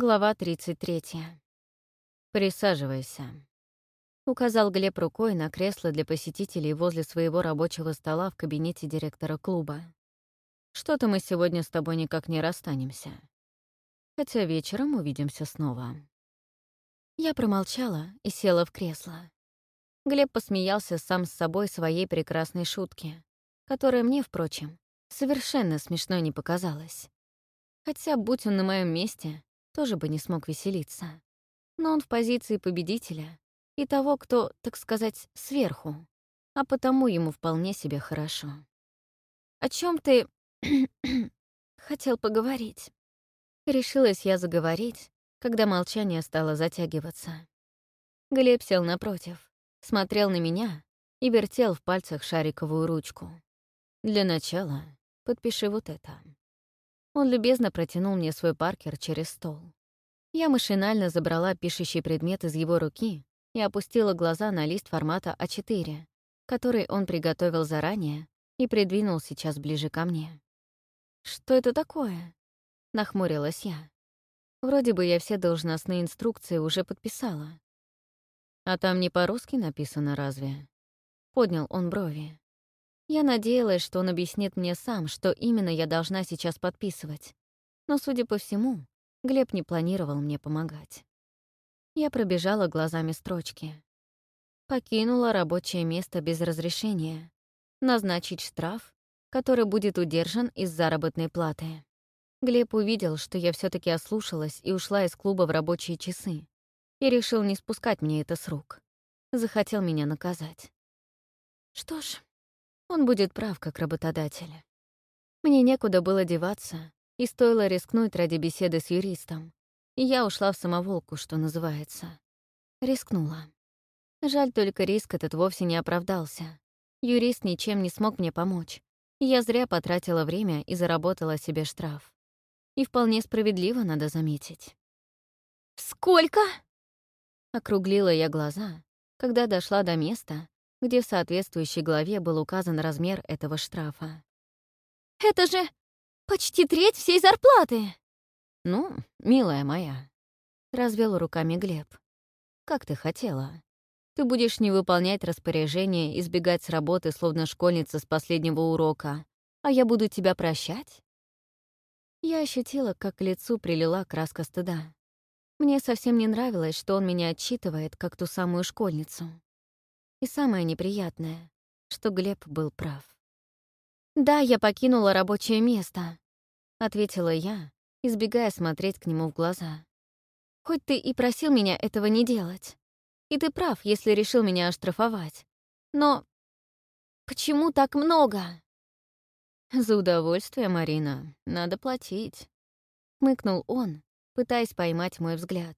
Глава 33. «Присаживайся», — указал Глеб рукой на кресло для посетителей возле своего рабочего стола в кабинете директора клуба. «Что-то мы сегодня с тобой никак не расстанемся. Хотя вечером увидимся снова». Я промолчала и села в кресло. Глеб посмеялся сам с собой своей прекрасной шутки, которая мне, впрочем, совершенно смешной не показалась. Хотя, будь он на моем месте, тоже бы не смог веселиться. Но он в позиции победителя и того, кто, так сказать, сверху, а потому ему вполне себе хорошо. «О чем ты хотел поговорить?» Решилась я заговорить, когда молчание стало затягиваться. Глеб сел напротив, смотрел на меня и вертел в пальцах шариковую ручку. «Для начала подпиши вот это». Он любезно протянул мне свой паркер через стол. Я машинально забрала пишущий предмет из его руки и опустила глаза на лист формата А4, который он приготовил заранее и придвинул сейчас ближе ко мне. «Что это такое?» — нахмурилась я. Вроде бы я все должностные инструкции уже подписала. «А там не по-русски написано разве?» Поднял он брови. Я надеялась, что он объяснит мне сам, что именно я должна сейчас подписывать. Но, судя по всему, Глеб не планировал мне помогать. Я пробежала глазами строчки. Покинула рабочее место без разрешения. Назначить штраф, который будет удержан из заработной платы. Глеб увидел, что я все таки ослушалась и ушла из клуба в рабочие часы, и решил не спускать мне это с рук. Захотел меня наказать. Что ж, он будет прав, как работодатель. Мне некуда было деваться, и стоило рискнуть ради беседы с юристом. И я ушла в самоволку, что называется. Рискнула. Жаль, только риск этот вовсе не оправдался. Юрист ничем не смог мне помочь. Я зря потратила время и заработала себе штраф. И вполне справедливо, надо заметить. «Сколько?» Округлила я глаза, когда дошла до места, где в соответствующей главе был указан размер этого штрафа. «Это же почти треть всей зарплаты!» «Ну, милая моя», — развел руками Глеб. «Как ты хотела. Ты будешь не выполнять распоряжение, избегать с работы, словно школьница с последнего урока, а я буду тебя прощать?» Я ощутила, как к лицу прилила краска стыда. Мне совсем не нравилось, что он меня отчитывает, как ту самую школьницу. И самое неприятное, что Глеб был прав. «Да, я покинула рабочее место», — ответила я, избегая смотреть к нему в глаза. «Хоть ты и просил меня этого не делать. И ты прав, если решил меня оштрафовать. Но почему так много?» «За удовольствие, Марина, надо платить», — мыкнул он, пытаясь поймать мой взгляд.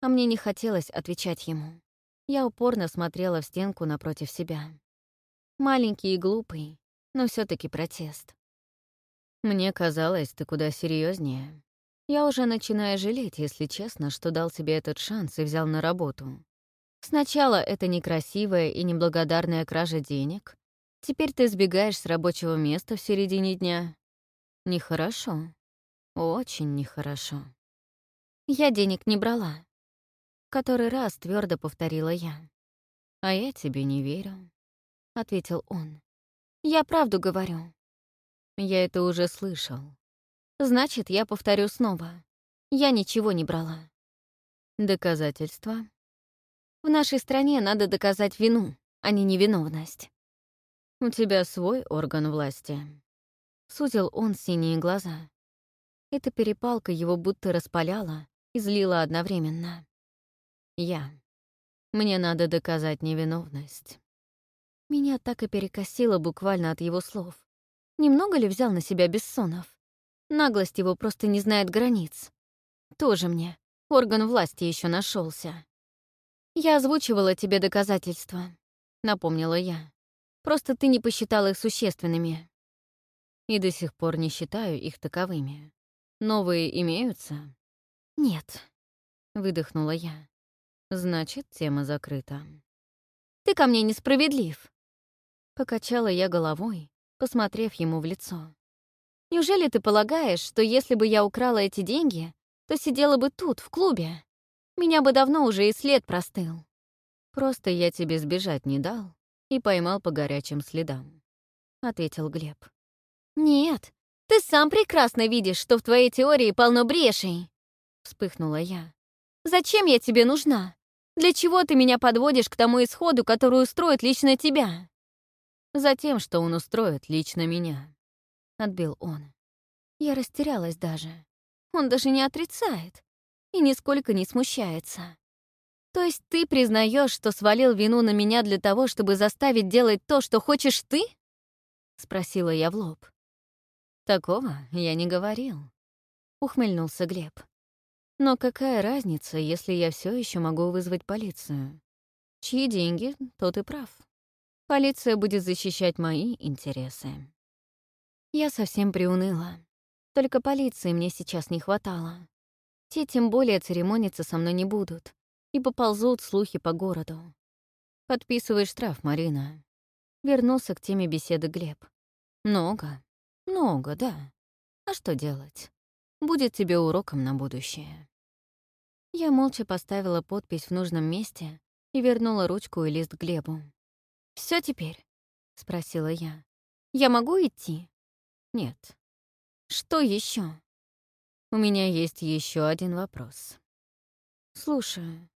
А мне не хотелось отвечать ему. Я упорно смотрела в стенку напротив себя. Маленький и глупый, но все таки протест. Мне казалось, ты куда серьезнее. Я уже начинаю жалеть, если честно, что дал тебе этот шанс и взял на работу. Сначала это некрасивая и неблагодарная кража денег. Теперь ты сбегаешь с рабочего места в середине дня. Нехорошо. Очень нехорошо. Я денег не брала который раз твердо повторила я. «А я тебе не верю», — ответил он. «Я правду говорю». Я это уже слышал. Значит, я повторю снова. Я ничего не брала. Доказательства? В нашей стране надо доказать вину, а не невиновность. У тебя свой орган власти. Сузил он синие глаза. Эта перепалка его будто распаляла и злила одновременно. Я. Мне надо доказать невиновность. Меня так и перекосило буквально от его слов. Немного ли взял на себя Бессонов? Наглость его просто не знает границ. Тоже мне. Орган власти еще нашелся. «Я озвучивала тебе доказательства», — напомнила я. «Просто ты не посчитал их существенными». И до сих пор не считаю их таковыми. Новые имеются? Нет, — выдохнула я. Значит, тема закрыта. «Ты ко мне несправедлив!» Покачала я головой, посмотрев ему в лицо. «Неужели ты полагаешь, что если бы я украла эти деньги, то сидела бы тут, в клубе. Меня бы давно уже и след простыл. Просто я тебе сбежать не дал и поймал по горячим следам», — ответил Глеб. «Нет, ты сам прекрасно видишь, что в твоей теории полно брешей», — вспыхнула я. «Зачем я тебе нужна? Для чего ты меня подводишь к тому исходу, который устроит лично тебя?» «Затем, что он устроит лично меня», — отбил он. Я растерялась даже. Он даже не отрицает и нисколько не смущается. То есть ты признаешь, что свалил вину на меня для того, чтобы заставить делать то, что хочешь ты? Спросила я в лоб. Такого я не говорил. Ухмыльнулся Глеб. Но какая разница, если я все еще могу вызвать полицию? Чьи деньги, тот и прав. Полиция будет защищать мои интересы. Я совсем приуныла. Только полиции мне сейчас не хватало. Те тем более церемониться со мной не будут и поползут слухи по городу. Подписывай штраф, Марина. Вернулся к теме беседы Глеб. Много, много, да. А что делать? Будет тебе уроком на будущее. Я молча поставила подпись в нужном месте и вернула ручку и лист Глебу. Все теперь?» — спросила я. «Я могу идти?» «Нет», что еще? У меня есть еще один вопрос. Слушаю.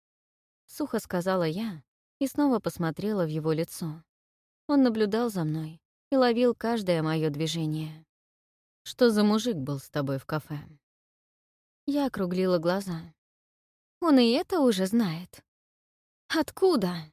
Сухо сказала я и снова посмотрела в его лицо. Он наблюдал за мной и ловил каждое мое движение. Что за мужик был с тобой в кафе? Я округлила глаза. Он и это уже знает. Откуда?